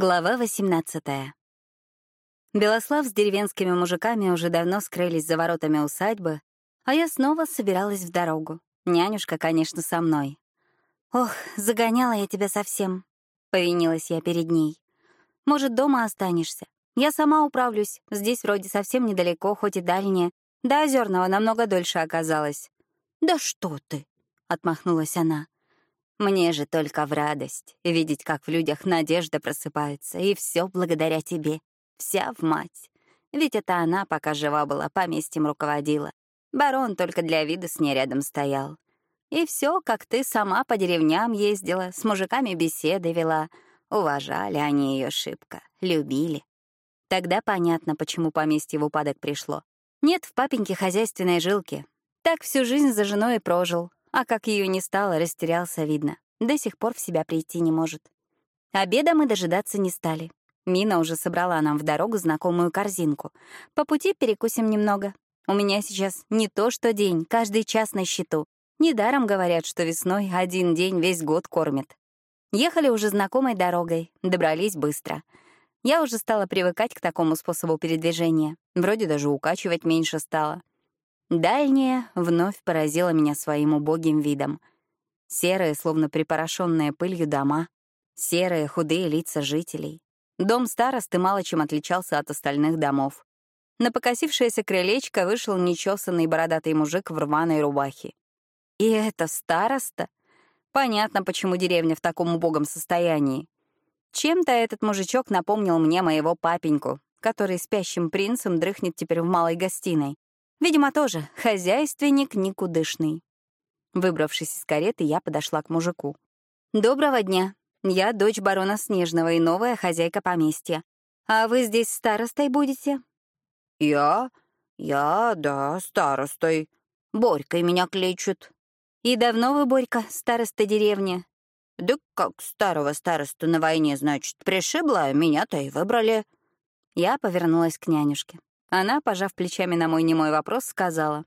Глава 18 Белослав с деревенскими мужиками уже давно скрылись за воротами усадьбы, а я снова собиралась в дорогу. Нянюшка, конечно, со мной. «Ох, загоняла я тебя совсем», — повинилась я перед ней. «Может, дома останешься? Я сама управлюсь. Здесь вроде совсем недалеко, хоть и дальнее. До Озерного намного дольше оказалось». «Да что ты!» — отмахнулась она. Мне же только в радость видеть, как в людях надежда просыпается, и все благодаря тебе, вся в мать. Ведь это она, пока жива была, поместьем руководила. Барон только для вида с ней рядом стоял. И все, как ты сама по деревням ездила, с мужиками беседы вела. Уважали они ее шибко, любили. Тогда понятно, почему поместье в упадок пришло. Нет в папеньке хозяйственной жилки. Так всю жизнь за женой и прожил, а как ее не стало, растерялся, видно. До сих пор в себя прийти не может. Обеда мы дожидаться не стали. Мина уже собрала нам в дорогу знакомую корзинку. По пути перекусим немного. У меня сейчас не то что день, каждый час на счету. Недаром говорят, что весной один день весь год кормит. Ехали уже знакомой дорогой, добрались быстро. Я уже стала привыкать к такому способу передвижения. Вроде даже укачивать меньше стало. Дальняя вновь поразила меня своим убогим видом. Серые, словно припорошенные пылью дома, серые, худые лица жителей. Дом старосты мало чем отличался от остальных домов. На покосившееся крылечко вышел нечесанный бородатый мужик в рваной рубахе. И это староста? Понятно, почему деревня в таком убогом состоянии. Чем-то этот мужичок напомнил мне моего папеньку, который спящим принцем дрыхнет теперь в малой гостиной. Видимо, тоже хозяйственник никудышный. Выбравшись из кареты, я подошла к мужику. «Доброго дня. Я дочь барона Снежного и новая хозяйка поместья. А вы здесь старостой будете?» «Я? Я, да, старостой. Борькой меня кличут». «И давно вы, Борька, староста деревни?» «Да как старого старосту на войне, значит, пришибла, меня-то и выбрали». Я повернулась к нянюшке. Она, пожав плечами на мой немой вопрос, сказала.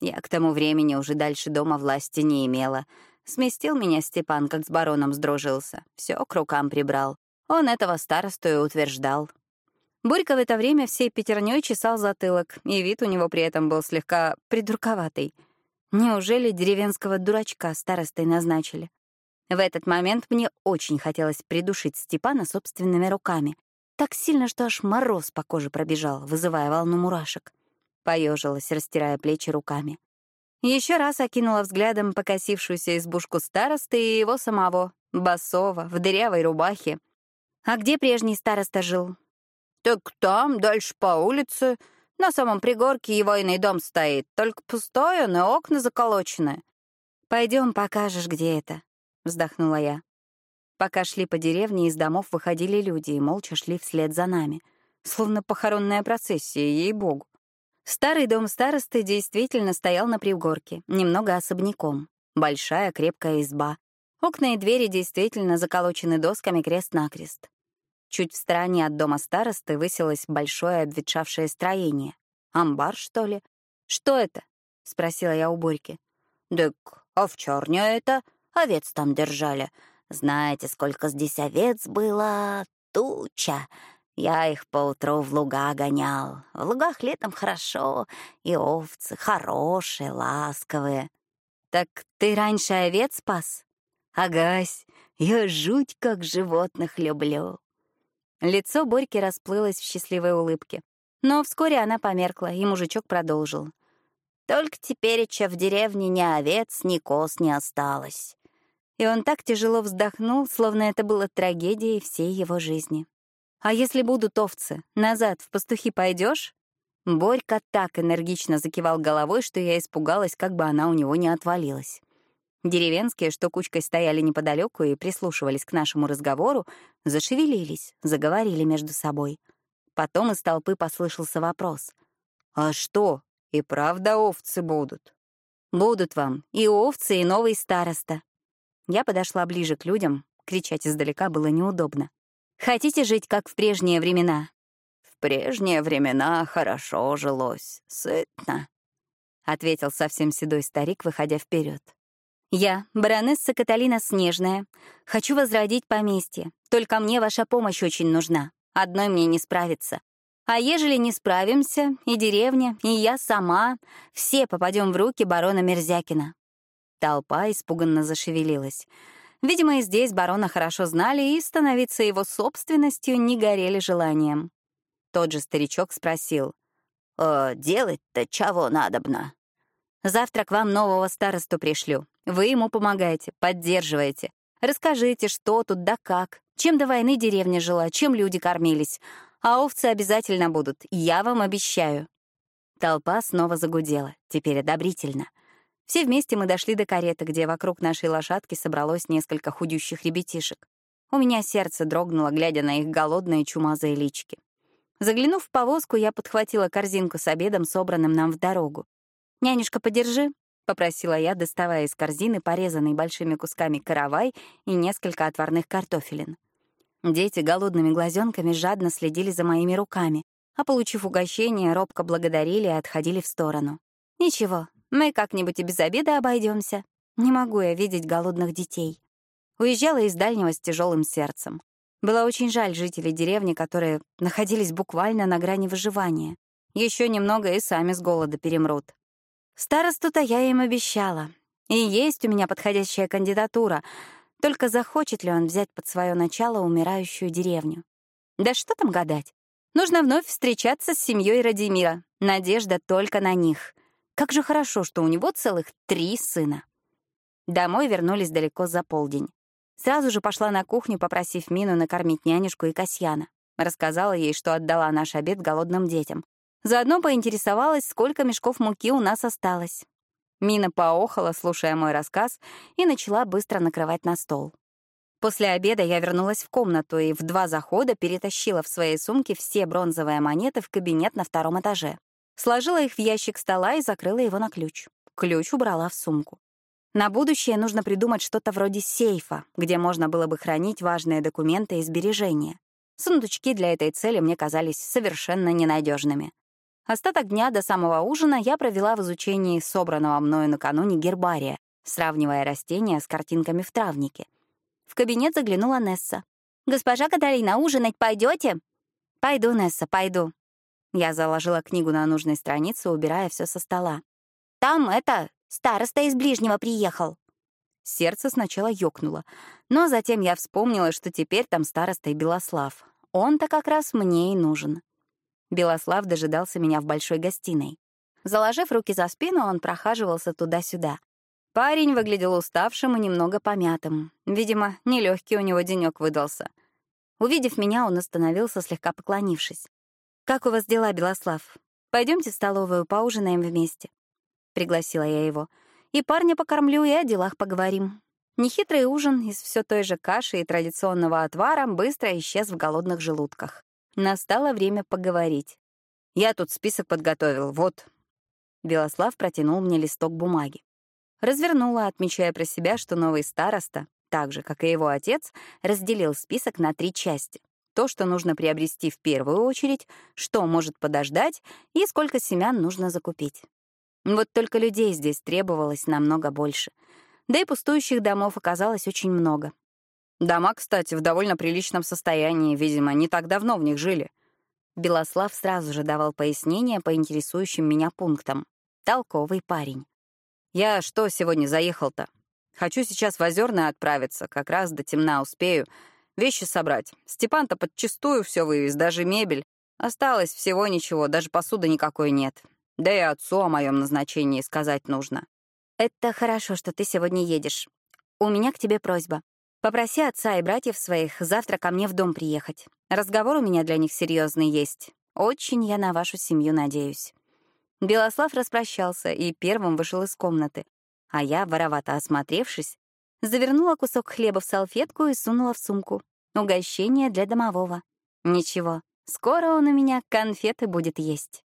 «Я к тому времени уже дальше дома власти не имела. Сместил меня Степан, как с бароном сдружился. Все к рукам прибрал. Он этого старосту и утверждал». Борька в это время всей пятерней чесал затылок, и вид у него при этом был слегка придурковатый. Неужели деревенского дурачка старостой назначили? В этот момент мне очень хотелось придушить Степана собственными руками, так сильно, что аж мороз по коже пробежал, вызывая волну мурашек. Поежилась, растирая плечи руками. Еще раз окинула взглядом покосившуюся избушку старосты и его самого, басова, в дырявой рубахе. А где прежний староста жил? Так там, дальше по улице, на самом пригорке его иный дом стоит, только пустой он и окна заколочены. Пойдем, покажешь, где это, вздохнула я. Пока шли по деревне, из домов выходили люди и молча шли вслед за нами. Словно похоронная процессия, ей-богу. Старый дом старосты действительно стоял на пригорке, немного особняком. Большая крепкая изба. Окна и двери действительно заколочены досками крест-накрест. Чуть в стороне от дома старосты высилось большое обветшавшее строение. Амбар, что ли? «Что это?» — спросила я у Борьки. «Дык, овчарня это. Овец там держали. Знаете, сколько здесь овец было? Туча. Я их поутру в луга гонял. В лугах летом хорошо, и овцы хорошие, ласковые. Так ты раньше овец спас? Агась, я жуть как животных люблю. Лицо Борьки расплылось в счастливой улыбке. Но вскоре она померкла, и мужичок продолжил. Только теперь в деревне ни овец, ни коз не осталось. И он так тяжело вздохнул, словно это было трагедией всей его жизни. «А если будут овцы, назад в пастухи пойдешь? Борька так энергично закивал головой, что я испугалась, как бы она у него не отвалилась. Деревенские, что кучкой стояли неподалеку и прислушивались к нашему разговору, зашевелились, заговорили между собой. Потом из толпы послышался вопрос. «А что, и правда овцы будут?» «Будут вам и овцы, и новый староста», я подошла ближе к людям, кричать издалека было неудобно. «Хотите жить, как в прежние времена?» «В прежние времена хорошо жилось, сытно», — ответил совсем седой старик, выходя вперед. «Я, баронесса Каталина Снежная, хочу возродить поместье. Только мне ваша помощь очень нужна. Одной мне не справиться. А ежели не справимся, и деревня, и я сама, все попадем в руки барона Мерзякина». Толпа испуганно зашевелилась. Видимо, и здесь барона хорошо знали и становиться его собственностью не горели желанием. Тот же старичок спросил. «Э, «Делать-то чего надобно?» «Завтра к вам нового старосту пришлю. Вы ему помогаете, поддерживаете. Расскажите, что тут да как, чем до войны деревня жила, чем люди кормились. А овцы обязательно будут, я вам обещаю». Толпа снова загудела, теперь одобрительно. Все вместе мы дошли до кареты, где вокруг нашей лошадки собралось несколько худющих ребятишек. У меня сердце дрогнуло, глядя на их голодные чумазые лички. Заглянув в повозку, я подхватила корзинку с обедом, собранным нам в дорогу. «Нянюшка, подержи», — попросила я, доставая из корзины порезанный большими кусками каравай и несколько отварных картофелин. Дети голодными глазенками жадно следили за моими руками, а, получив угощение, робко благодарили и отходили в сторону. «Ничего, мы как-нибудь и без обеда обойдемся. Не могу я видеть голодных детей». Уезжала из дальнего с тяжелым сердцем. Было очень жаль жителей деревни, которые находились буквально на грани выживания. Еще немного и сами с голода перемрут. Старосту-то я им обещала. И есть у меня подходящая кандидатура. Только захочет ли он взять под свое начало умирающую деревню? Да что там гадать? Нужно вновь встречаться с семьей Радимира. Надежда только на них. Как же хорошо, что у него целых три сына. Домой вернулись далеко за полдень. Сразу же пошла на кухню, попросив Мину накормить нянюшку и Касьяна. Рассказала ей, что отдала наш обед голодным детям. Заодно поинтересовалась, сколько мешков муки у нас осталось. Мина поохала, слушая мой рассказ, и начала быстро накрывать на стол. После обеда я вернулась в комнату и в два захода перетащила в своей сумке все бронзовые монеты в кабинет на втором этаже. Сложила их в ящик стола и закрыла его на ключ. Ключ убрала в сумку. На будущее нужно придумать что-то вроде сейфа, где можно было бы хранить важные документы и сбережения. Сундучки для этой цели мне казались совершенно ненадежными. Остаток дня до самого ужина я провела в изучении собранного мною накануне гербария, сравнивая растения с картинками в травнике. В кабинет заглянула Несса. «Госпожа Каталина, ужинать пойдете? «Пойду, Несса, пойду». Я заложила книгу на нужной странице, убирая все со стола. «Там это, Староста из ближнего приехал». Сердце сначала ёкнуло, но затем я вспомнила, что теперь там староста и Белослав. Он-то как раз мне и нужен. Белослав дожидался меня в большой гостиной. Заложив руки за спину, он прохаживался туда-сюда. Парень выглядел уставшим и немного помятым. Видимо, нелегкий у него денек выдался. Увидев меня, он остановился, слегка поклонившись. «Как у вас дела, Белослав? Пойдемте в столовую, поужинаем вместе». — пригласила я его. «И парня покормлю, и о делах поговорим». Нехитрый ужин из все той же каши и традиционного отвара быстро исчез в голодных желудках. Настало время поговорить. «Я тут список подготовил, вот». Белослав протянул мне листок бумаги. Развернула, отмечая про себя, что новый староста, так же, как и его отец, разделил список на три части. То, что нужно приобрести в первую очередь, что может подождать и сколько семян нужно закупить. Вот только людей здесь требовалось намного больше. Да и пустующих домов оказалось очень много. Дома, кстати, в довольно приличном состоянии, видимо, не так давно в них жили. Белослав сразу же давал пояснения по интересующим меня пунктам. Толковый парень. «Я что сегодня заехал-то? Хочу сейчас в Озерное отправиться, как раз до темна успею. Вещи собрать. Степан-то подчистую все вывез, даже мебель. Осталось всего ничего, даже посуды никакой нет. Да и отцу о моем назначении сказать нужно. Это хорошо, что ты сегодня едешь. У меня к тебе просьба. Попроси отца и братьев своих завтра ко мне в дом приехать. Разговор у меня для них серьезный есть. Очень я на вашу семью надеюсь. Белослав распрощался и первым вышел из комнаты, а я, воровато осмотревшись, завернула кусок хлеба в салфетку и сунула в сумку. Угощение для домового. Ничего, скоро он у меня конфеты будет есть.